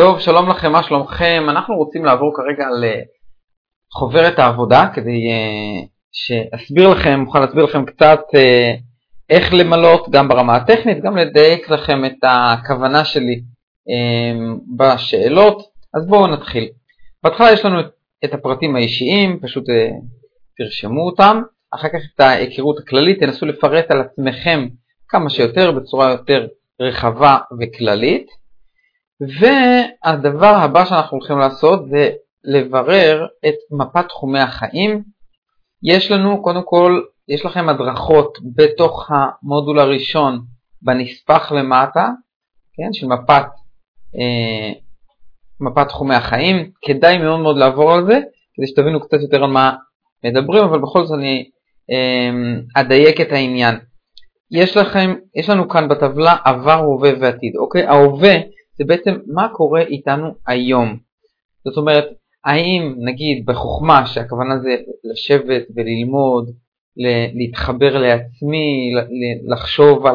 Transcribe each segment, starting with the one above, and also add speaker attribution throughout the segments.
Speaker 1: טוב, שלום לכם, מה שלומכם? אנחנו רוצים לעבור כרגע לחוברת העבודה כדי uh, שאסביר לכם, אוכל להסביר לכם קצת uh, איך למלות גם ברמה הטכנית, גם לדייק לכם את הכוונה שלי um, בשאלות. אז בואו נתחיל. בהתחלה יש לנו את הפרטים האישיים, פשוט תרשמו אותם. אחר כך את ההיכרות הכללית, תנסו לפרט על עצמכם כמה שיותר בצורה יותר רחבה וכללית. והדבר הבא שאנחנו הולכים לעשות זה לברר את מפת תחומי החיים. יש לנו, קודם כל, יש לכם הדרכות בתוך המודול הראשון בנספח למטה, כן, של מפת, אה, מפת תחומי החיים. כדאי מאוד מאוד לעבור על זה, כדי שתבינו קצת יותר על מה מדברים, אבל בכל זאת אני אה, אדייק את העניין. יש לכם, יש לנו כאן בטבלה עבר, הווה ועתיד, אוקיי? ההווה זה בעצם מה קורה איתנו היום. זאת אומרת, האם נגיד בחוכמה, שהכוונה זה לשבת וללמוד, להתחבר לעצמי, לחשוב על,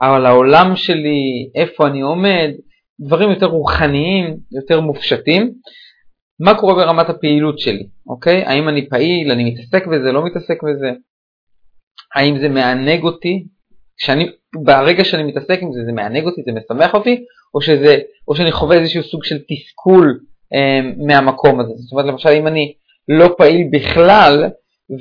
Speaker 1: על העולם שלי, איפה אני עומד, דברים יותר רוחניים, יותר מופשטים, מה קורה ברמת הפעילות שלי, אוקיי? האם אני פעיל, אני מתעסק בזה, לא מתעסק בזה? האם זה מענג אותי? כשאני, ברגע שאני מתעסק עם זה, זה מענג אותי, זה משמח אותי, או, שזה, או שאני חווה איזשהו סוג של תסכול אה, מהמקום הזה. זאת אומרת, למשל, אם אני לא פעיל בכלל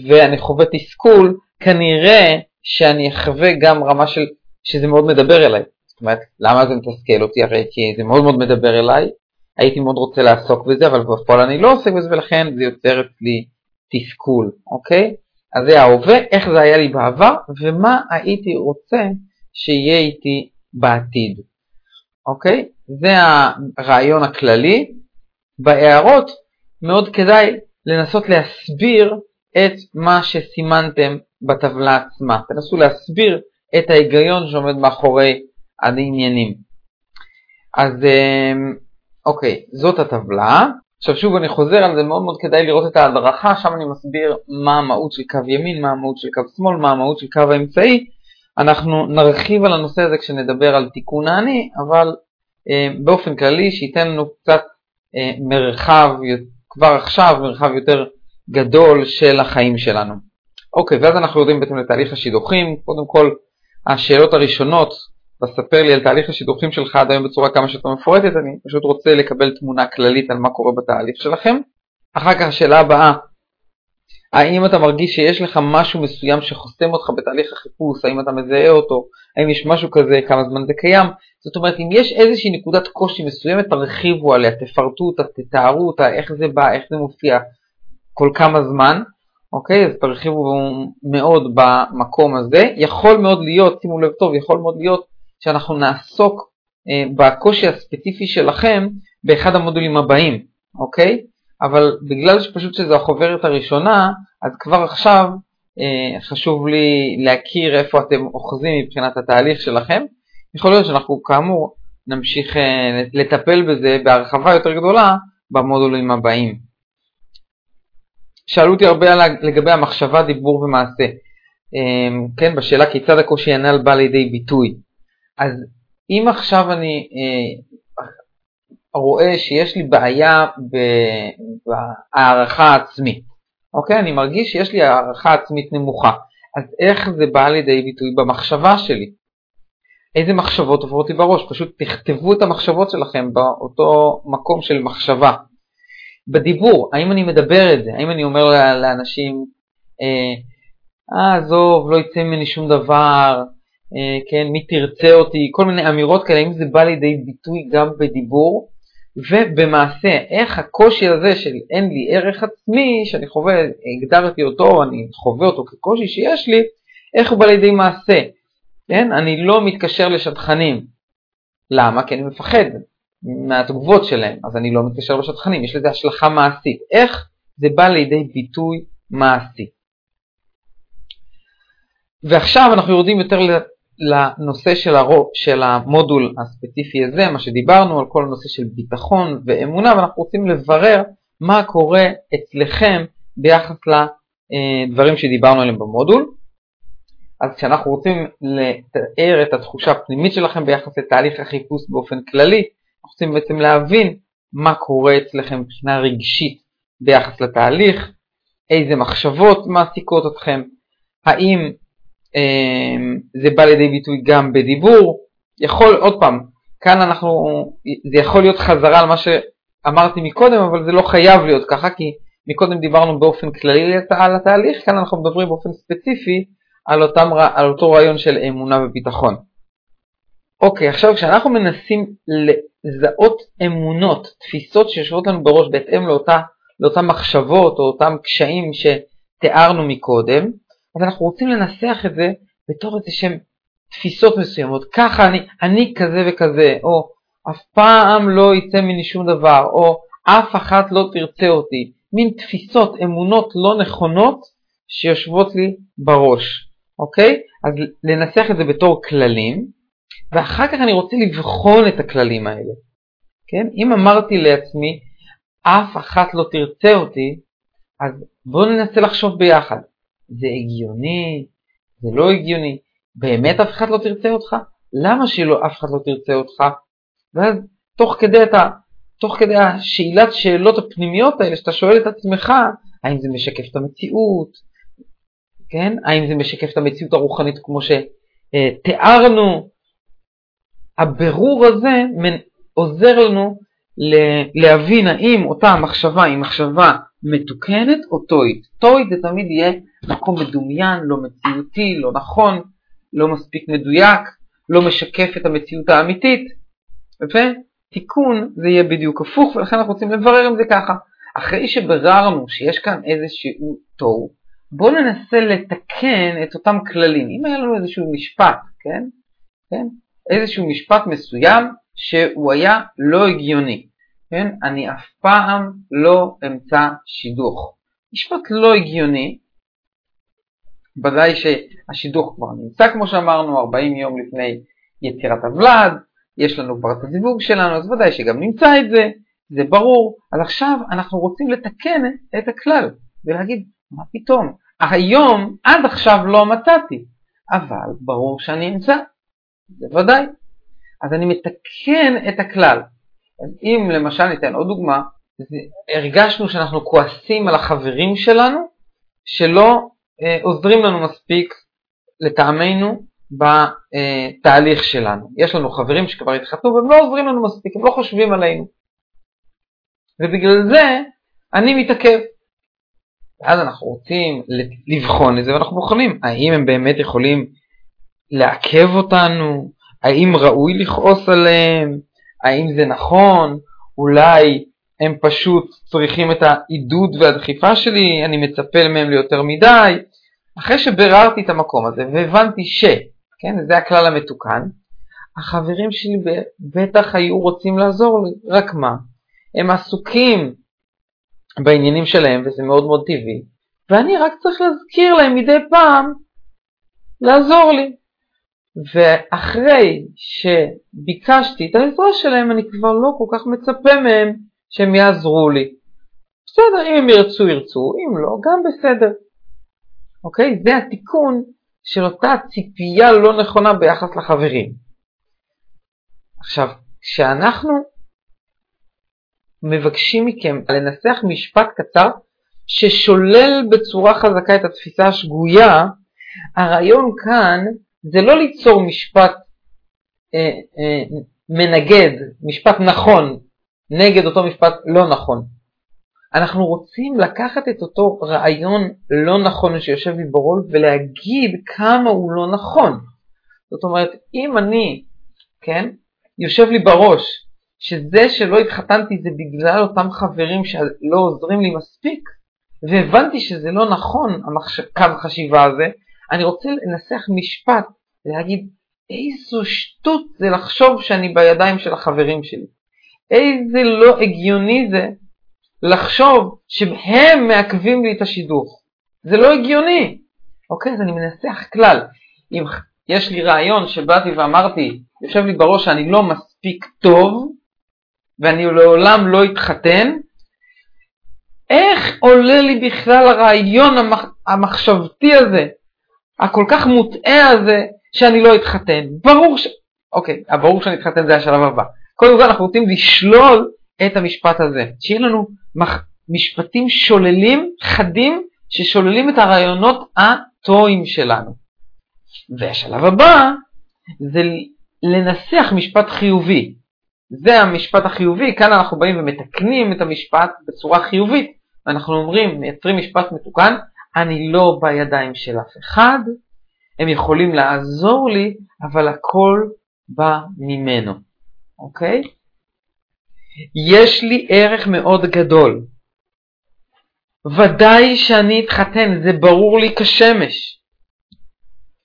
Speaker 1: ואני חווה תסכול, כנראה שאני אחווה גם רמה של, שזה מאוד מדבר אליי. זאת אומרת, למה זה מתסכל אותי? הרי כי זה מאוד מאוד מדבר אליי, הייתי מאוד רוצה לעסוק בזה, אבל בפועל אני לא עוסק בזה, ולכן זה יוצר אצלי תסכול, אוקיי? אז זה ההווה, איך זה היה לי בעבר, ומה הייתי רוצה שיהיה איתי בעתיד. אוקיי? זה הרעיון הכללי. בהערות מאוד כדאי לנסות להסביר את מה שסימנתם בטבלה עצמה. תנסו להסביר את ההיגיון שעומד מאחורי העניינים. אז אמ, אוקיי, זאת הטבלה. עכשיו שוב אני חוזר על זה, מאוד מאוד כדאי לראות את ההדרכה, שם אני מסביר מה המהות של קו ימין, מה המהות של קו שמאל, מה המהות של קו האמצעי. אנחנו נרחיב על הנושא הזה כשנדבר על תיקון האני, אבל אה, באופן כללי שייתן לנו קצת אה, מרחב, כבר עכשיו מרחב יותר גדול של החיים שלנו. אוקיי, ואז אנחנו יורדים בעצם לתהליך השידוכים. קודם כל, השאלות הראשונות, תספר לי על תהליך השידוכים שלך עד היום בצורה כמה שיותר מפורטת, אני פשוט רוצה לקבל תמונה כללית על מה קורה בתהליך שלכם. אחר כך השאלה הבאה, האם אתה מרגיש שיש לך משהו מסוים שחוסם אותך בתהליך החיפוש, האם אתה מזהה אותו, האם יש משהו כזה, כמה זמן זה קיים. זאת אומרת, אם יש איזושהי נקודת קושי מסוימת, תרחיבו עליה, תפרטו אותה, תתארו אותה, איך זה בא, איך זה מופיע, כל כמה זמן, אוקיי? אז תרחיבו מאוד במקום הזה. יכול מאוד להיות, שימו לב טוב, יכול מאוד להיות שאנחנו נעסוק אה, בקושי הספציפי שלכם באחד המודולים הבאים, אוקיי? אבל בגלל שפשוט שזו החוברת הראשונה, אז כבר עכשיו אה, חשוב לי להכיר איפה אתם אוחזים מבחינת התהליך שלכם. יכול להיות שאנחנו כאמור נמשיך אה, לטפל בזה בהרחבה יותר גדולה במודולים הבאים. שאלו אותי הרבה לגבי המחשבה, דיבור ומעשה. אה, כן, בשאלה כיצד הקושי הנ"ל בא לידי ביטוי. אז אם עכשיו אני אה, רואה שיש לי בעיה בהערכה העצמית, אוקיי? אני מרגיש שיש לי הערכה עצמית נמוכה. אז איך זה בא לידי ביטוי במחשבה שלי? איזה מחשבות עוברות לי בראש? פשוט תכתבו את המחשבות שלכם באותו מקום של מחשבה. בדיבור, האם אני מדבר את זה? האם אני אומר לאנשים, אה, עזוב, לא יצא ממני שום דבר, אה, כן, מי תרצה אותי, כל מיני אמירות כאלה, האם זה בא לידי ביטוי גם בדיבור? ובמעשה, איך הקושי הזה של אין לי ערך עצמי, שאני חווה, הגדרתי אותו, אני חווה אותו כקושי שיש לי, איך הוא בא לידי מעשה? כן? אני לא מתקשר לשטחנים. למה? כי אני מפחד מהתגובות שלהם, אז אני לא מתקשר לשטחנים, יש לזה השלכה מעשית. איך זה בא לידי ביטוי מעשי? ועכשיו אנחנו יורדים יותר לנושא של, הרו, של המודול הספציפי הזה, מה שדיברנו על כל הנושא של ביטחון ואמונה, ואנחנו רוצים לברר מה קורה אצלכם ביחס לדברים שדיברנו עליהם במודול. אז כשאנחנו רוצים לתאר את התחושה הפנימית שלכם ביחס לתהליך החיפוש באופן כללי, אנחנו רוצים בעצם להבין מה קורה אצלכם מבחינה רגשית ביחס לתהליך, איזה מחשבות מעסיקות אתכם, האם זה בא לידי ביטוי גם בדיבור, יכול, עוד פעם, כאן אנחנו, זה יכול להיות חזרה על מה שאמרתי מקודם, אבל זה לא חייב להיות ככה, כי מקודם דיברנו באופן כללי על התהליך, כאן אנחנו מדברים באופן ספציפי על, אותם, על אותו רעיון של אמונה וביטחון. אוקיי, עכשיו כשאנחנו מנסים לזהות אמונות, תפיסות שיושבות לנו בראש בהתאם לאותה, לאותן מחשבות או אותם קשיים שתיארנו מקודם, אז אנחנו רוצים לנסח את זה בתור איזה שהם תפיסות מסוימות. ככה אני, אני כזה וכזה, או אף פעם לא יצא ממני שום דבר, או אף אחת לא תרצה אותי. מין תפיסות, אמונות לא נכונות שיושבות לי בראש, אוקיי? אז לנסח את זה בתור כללים, ואחר כך אני רוצה לבחון את הכללים האלה. כן? אם אמרתי לעצמי, אף אחת לא תרצה אותי, אז בואו ננסה לחשוב ביחד. זה הגיוני? זה לא הגיוני? באמת אף אחד לא תרצה אותך? למה שלא אף אחד לא תרצה אותך? ואז תוך כדי, אתה, תוך כדי השאלת שאלות הפנימיות האלה, שאתה שואל את עצמך, האם זה משקף את המציאות? כן? האם זה משקף את המציאות הרוחנית כמו שתיארנו? הבירור הזה עוזר לנו להבין האם אותה מחשבה היא מחשבה מתוקנת או טוית. טוית זה תמיד יהיה מקום מדומיין, לא מציאותי, לא נכון, לא מספיק מדויק, לא משקף את המציאות האמיתית, ותיקון זה יהיה בדיוק הפוך, ולכן אנחנו רוצים לברר אם זה ככה. אחרי שבררנו שיש כאן איזשהו תוהו, בואו ננסה לתקן את אותם כללים. אם היה לנו איזשהו משפט, כן? כן? איזשהו משפט מסוים שהוא היה לא הגיוני, כן? אני אף פעם לא אמצא שידוך. משפט לא הגיוני, ודאי שהשידוך כבר נמצא כמו שאמרנו 40 יום לפני יצירת הוולד, יש לנו כבר את הזיווג שלנו, אז ודאי שגם נמצא את זה, זה ברור. אז עכשיו אנחנו רוצים לתקן את הכלל ולהגיד, מה פתאום? היום, עד עכשיו לא מצאתי, אבל ברור שאני אמצא, זה ודאי. אז אני מתקן את הכלל. אז אם למשל ניתן עוד דוגמה, הרגשנו שאנחנו כועסים על החברים שלנו, שלא עוזרים לנו מספיק לטעמנו בתהליך שלנו. יש לנו חברים שכבר התחתנו והם לא עוזרים לנו מספיק, הם לא חושבים עלינו. ובגלל זה אני מתעכב. ואז אנחנו רוצים לבחון את זה ואנחנו בוחנים האם הם באמת יכולים לעכב אותנו, האם ראוי לכעוס עליהם, האם זה נכון, אולי הם פשוט צריכים את העידוד והדחיפה שלי, אני מצפה מהם ליותר מדי. אחרי שביררתי את המקום הזה והבנתי ש, כן, זה הכלל המתוקן, החברים שלי בטח היו רוצים לעזור לי, רק מה, הם עסוקים בעניינים שלהם וזה מאוד מאוד טבעי, ואני רק צריך להזכיר להם מדי פעם לעזור לי. ואחרי שביקשתי את העזרה שלהם, אני כבר לא כל כך מצפה מהם שהם יעזרו לי. בסדר, אם הם ירצו, ירצו, אם לא, גם בסדר. אוקיי? זה התיקון של אותה ציפייה לא נכונה ביחס לחברים. עכשיו, כשאנחנו מבקשים מכם לנסח משפט קצר ששולל בצורה חזקה את התפיסה השגויה, הרעיון כאן זה לא ליצור משפט אה, אה, מנגד, משפט נכון, נגד אותו משפט לא נכון. אנחנו רוצים לקחת את אותו רעיון לא נכון שיושב לי בראש ולהגיד כמה הוא לא נכון. זאת אומרת, אם אני, כן, יושב לי בראש שזה שלא התחתנתי זה בגלל אותם חברים שלא עוזרים לי מספיק, והבנתי שזה לא נכון, קו החשיבה הזה, אני רוצה לנסח משפט, להגיד איזו שטות זה לחשוב שאני בידיים של החברים שלי. איזה לא הגיוני זה לחשוב שהם מעכבים לי את השידוך. זה לא הגיוני. אוקיי, אז אני מנסח כלל. אם יש לי רעיון שבאתי ואמרתי, יושב לי בראש שאני לא מספיק טוב, ואני לעולם לא אתחתן, איך עולה לי בכלל הרעיון המח... המחשבתי הזה, הכל כך מוטעה הזה, שאני לא אתחתן? ברור ש... אוקיי, הברור שאני אתחתן זה השלב הבא. קודם כל אנחנו רוצים לשלול את המשפט הזה, שיהיה לנו משפטים שוללים, חדים, ששוללים את הרעיונות הטועים שלנו. והשלב הבא זה לנסח משפט חיובי. זה המשפט החיובי, כאן אנחנו באים ומתקנים את המשפט בצורה חיובית, ואנחנו אומרים, מייצרים משפט מתוקן, אני לא בידיים של אף אחד, הם יכולים לעזור לי, אבל הכל בא ממנו, אוקיי? יש לי ערך מאוד גדול. ודאי שאני אתחתן, זה ברור לי כשמש.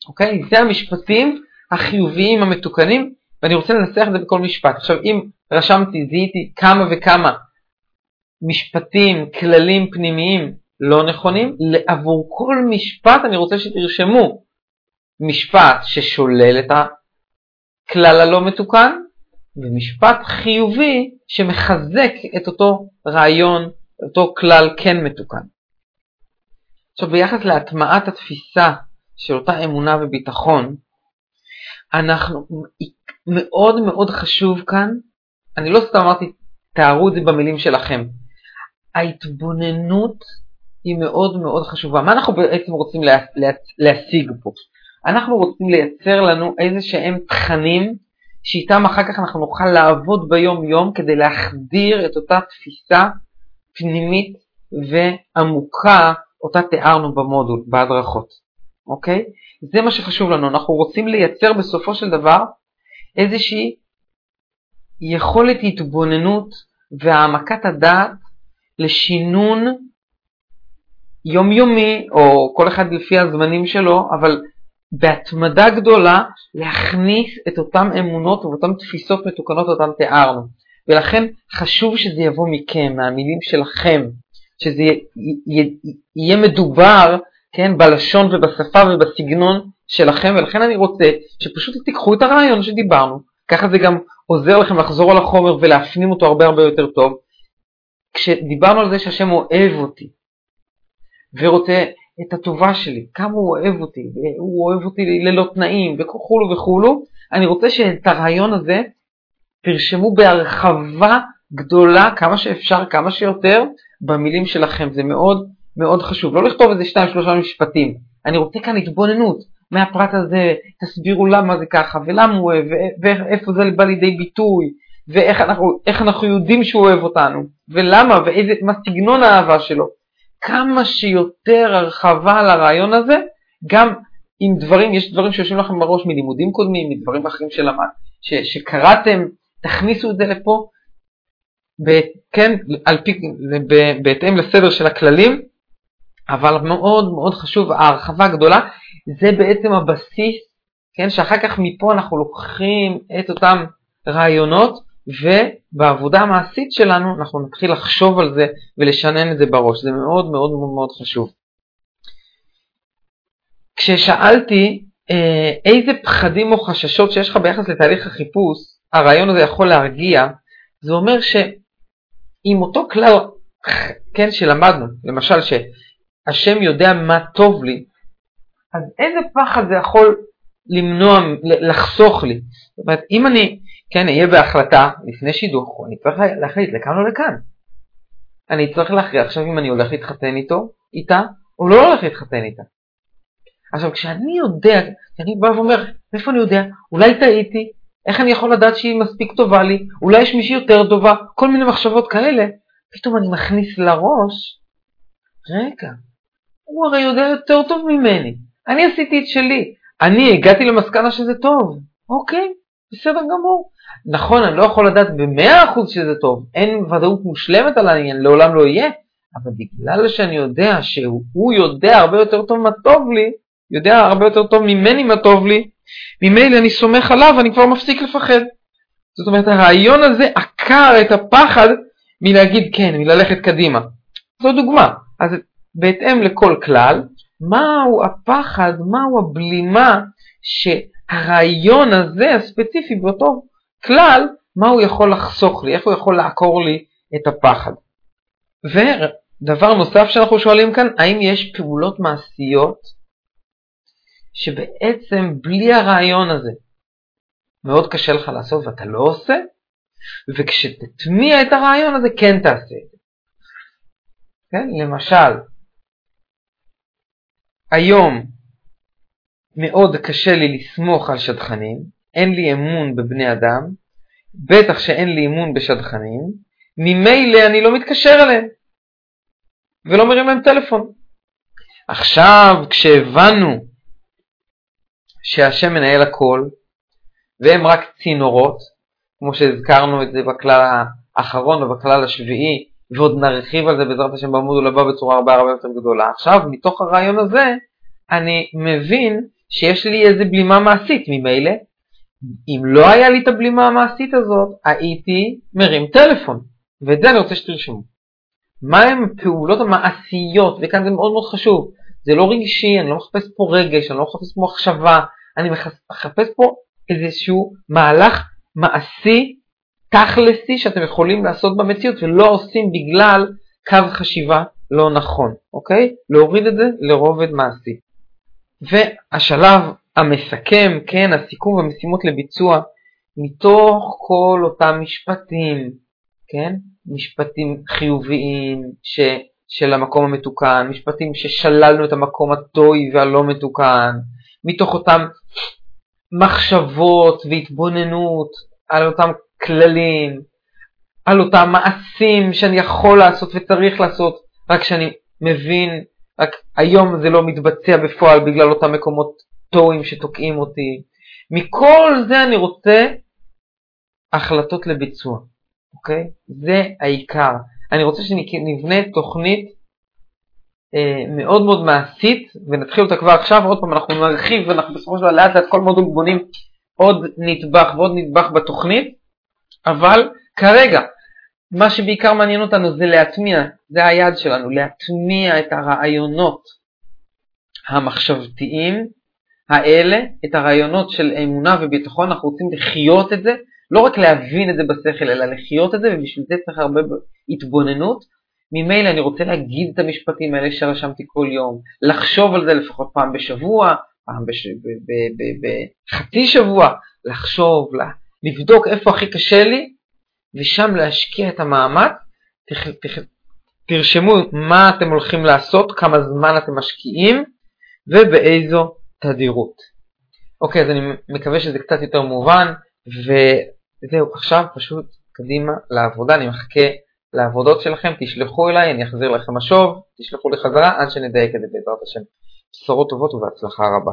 Speaker 1: אוקיי? זה המשפטים החיוביים המתוקנים, ואני רוצה לנסח את זה בכל משפט. עכשיו, אם רשמתי, זיהיתי כמה וכמה משפטים, כללים פנימיים לא נכונים, עבור כל משפט אני רוצה שתרשמו משפט ששולל את הכלל הלא מתוקן, ומשפט חיובי שמחזק את אותו רעיון, אותו כלל כן מתוקן. עכשיו ביחס להטמעת התפיסה של אותה אמונה וביטחון, אנחנו, מאוד מאוד חשוב כאן, אני לא סתם אמרתי, תארו את זה במילים שלכם, ההתבוננות היא מאוד מאוד חשובה. מה אנחנו בעצם רוצים לה, לה, להשיג פה? אנחנו רוצים לייצר לנו איזה שהם תכנים שאיתם אחר כך אנחנו נוכל לעבוד ביום יום כדי להחדיר את אותה תפיסה פנימית ועמוקה אותה תיארנו במודול, בהדרכות, אוקיי? זה מה שחשוב לנו, אנחנו רוצים לייצר בסופו של דבר איזושהי יכולת התבוננות והעמקת הדעת לשינון יומיומי, או כל אחד לפי הזמנים שלו, אבל בהתמדה גדולה להכניס את אותן אמונות ואותן תפיסות מתוקנות אותן תיארנו. ולכן חשוב שזה יבוא מכם, מהמילים שלכם, שזה יהיה מדובר, כן, בלשון ובשפה ובסגנון שלכם, ולכן אני רוצה שפשוט תיקחו את הרעיון שדיברנו, ככה זה גם עוזר לכם לחזור על החומר ולהפנים אותו הרבה הרבה יותר טוב. כשדיברנו על זה שהשם אוהב אותי ורוצה את הטובה שלי, כמה הוא אוהב אותי, הוא אוהב אותי ללא תנאים וכולו וכולו, אני רוצה שאת הרעיון הזה תרשמו בהרחבה גדולה כמה שאפשר, כמה שיותר, במילים שלכם. זה מאוד מאוד חשוב. לא לכתוב איזה שתיים שלושה משפטים. אני רוצה כאן התבוננות. מהפרט הזה, תסבירו למה זה ככה, ולמה הוא אוהב, ואיפה זה בא לידי ביטוי, ואיך אנחנו, אנחנו יודעים שהוא אוהב אותנו, ולמה, ומה סגנון האהבה שלו. כמה שיותר הרחבה על הרעיון הזה, גם עם דברים, יש דברים שיושבים לכם בראש מלימודים קודמים, מדברים אחרים שלמד, ש, שקראתם, תכניסו את זה לפה, ב, כן, על פי, ב, בהתאם לסדר של הכללים, אבל מאוד מאוד חשוב, ההרחבה הגדולה, זה בעצם הבסיס, כן, שאחר כך מפה אנחנו לוקחים את אותם רעיונות, ובעבודה המעשית שלנו אנחנו נתחיל לחשוב על זה ולשנן את זה בראש, זה מאוד מאוד מאוד חשוב. כששאלתי אה, איזה פחדים או חששות שיש לך ביחס לתהליך החיפוש, הרעיון הזה יכול להרגיע, זה אומר שאם אותו כלל, כן, שלמדנו, למשל שהשם יודע מה טוב לי, אז איזה פחד זה יכול למנוע, לחסוך לי? זאת אומרת, אם אני, כן, אהיה בהחלטה לפני שידוך, אני צריך להחליט לכאן או לכאן. אני צריך להכריע עכשיו אם אני הולך להתחתן איתו, איתה, או לא הולך להתחתן איתה. עכשיו, כשאני יודע, כשאני בא ואומר, איפה אני יודע? אולי טעיתי, איך אני יכול לדעת שהיא מספיק טובה לי? אולי יש מישהי יותר טובה? כל מיני מחשבות כאלה. פתאום אני מכניס לראש, רגע, הוא הרי יודע יותר טוב ממני. אני עשיתי את שלי. אני הגעתי למסקנה שזה טוב. אוקיי, בסדר גמור. נכון, אני לא יכול לדעת במאה אחוז שזה טוב. אין ודאות מושלמת על העניין, לעולם לא יהיה. אבל בגלל שאני יודע שהוא יודע הרבה יותר טוב מה טוב לי, יודע הרבה יותר טוב ממני מה טוב לי, ממילא אני סומך עליו ואני כבר מפסיק לפחד. זאת אומרת, הרעיון הזה עקר את הפחד מלהגיד כן, מללכת קדימה. זו דוגמה. אז בהתאם לכל כלל, מהו הפחד, מהו הבלימה שהרעיון הזה הספציפי באותו כלל, מה הוא יכול לחסוך לי, איך הוא יכול לעקור לי את הפחד. ודבר נוסף שאנחנו שואלים כאן, האם יש פעולות מעשיות שבעצם בלי הרעיון הזה מאוד קשה לך לעשות ואתה לא עושה, וכשתטמיע את הרעיון הזה כן תעשה את זה. כן? למשל, היום מאוד קשה לי לסמוך על שדכנים, אין לי אמון בבני אדם, בטח שאין לי אמון בשדכנים, ממילא אני לא מתקשר אליהם ולא מרים להם טלפון. עכשיו, כשהבנו שהשם מנהל הכל, והם רק צינורות, כמו שהזכרנו את זה בכלל האחרון ובכלל השביעי, ועוד נרחיב על זה בעזרת השם בעמוד הבא בצורה הרבה הרבה יותר גדולה. עכשיו, מתוך הרעיון הזה, אני מבין שיש לי איזה בלימה מעשית ממילא. אם לא היה לי את הבלימה המעשית הזאת, הייתי מרים טלפון, ואת זה אני רוצה שתרשמו. מהם הפעולות המעשיות, וכאן זה מאוד מאוד חשוב, זה לא רגשי, אני לא מחפש פה רגש, אני לא מחפש פה מחשבה, אני מחפש פה איזשהו מהלך מעשי, תכלסי, שאתם יכולים לעשות במציאות ולא עושים בגלל קו חשיבה לא נכון, אוקיי? להוריד את זה לרובד מעשי. והשלב המסכם, כן, הסיכום והמשימות לביצוע, מתוך כל אותם משפטים, כן, משפטים חיוביים ש, של המקום המתוקן, משפטים ששללנו את המקום הטוי והלא מתוקן, מתוך אותם מחשבות והתבוננות על אותם כללים, על אותם מעשים שאני יכול לעשות וצריך לעשות, רק שאני מבין, רק היום זה לא מתבצע בפועל בגלל אותם מקומות טועים שתוקעים אותי. מכל זה אני רוצה החלטות לביצוע, אוקיי? זה העיקר. אני רוצה שנבנה תוכנית אה, מאוד מאוד מעשית, ונתחיל אותה כבר עכשיו, עוד פעם אנחנו נרחיב ואנחנו בסופו של דבר לאט לאט כל מודול בונים עוד נדבך ועוד נדבך בתוכנית, אבל כרגע מה שבעיקר מעניין אותנו זה להטמיע, זה היעד שלנו, להטמיע את הרעיונות המחשבתיים האלה, את הרעיונות של אמונה וביטחון, אנחנו רוצים לחיות את זה, לא רק להבין את זה בשכל, אלא לחיות את זה, ובשביל זה צריך הרבה התבוננות, ממילא אני רוצה להגיד את המשפטים האלה שרשמתי כל יום, לחשוב על זה לפחות פעם בשבוע, פעם בש... בחצי שבוע, לחשוב, לבדוק איפה הכי קשה לי, ושם להשקיע את המאמץ. תח... תח... תרשמו מה אתם הולכים לעשות, כמה זמן אתם משקיעים ובאיזו תדירות. אוקיי, אז אני מקווה שזה קצת יותר מובן, וזהו, עכשיו פשוט קדימה לעבודה, אני מחכה לעבודות שלכם, תשלחו אליי, אני אחזיר לכם משוב, תשלחו לי חזרה עד שנדייק את זה בעזרת השם. בשורות טובות ובהצלחה רבה.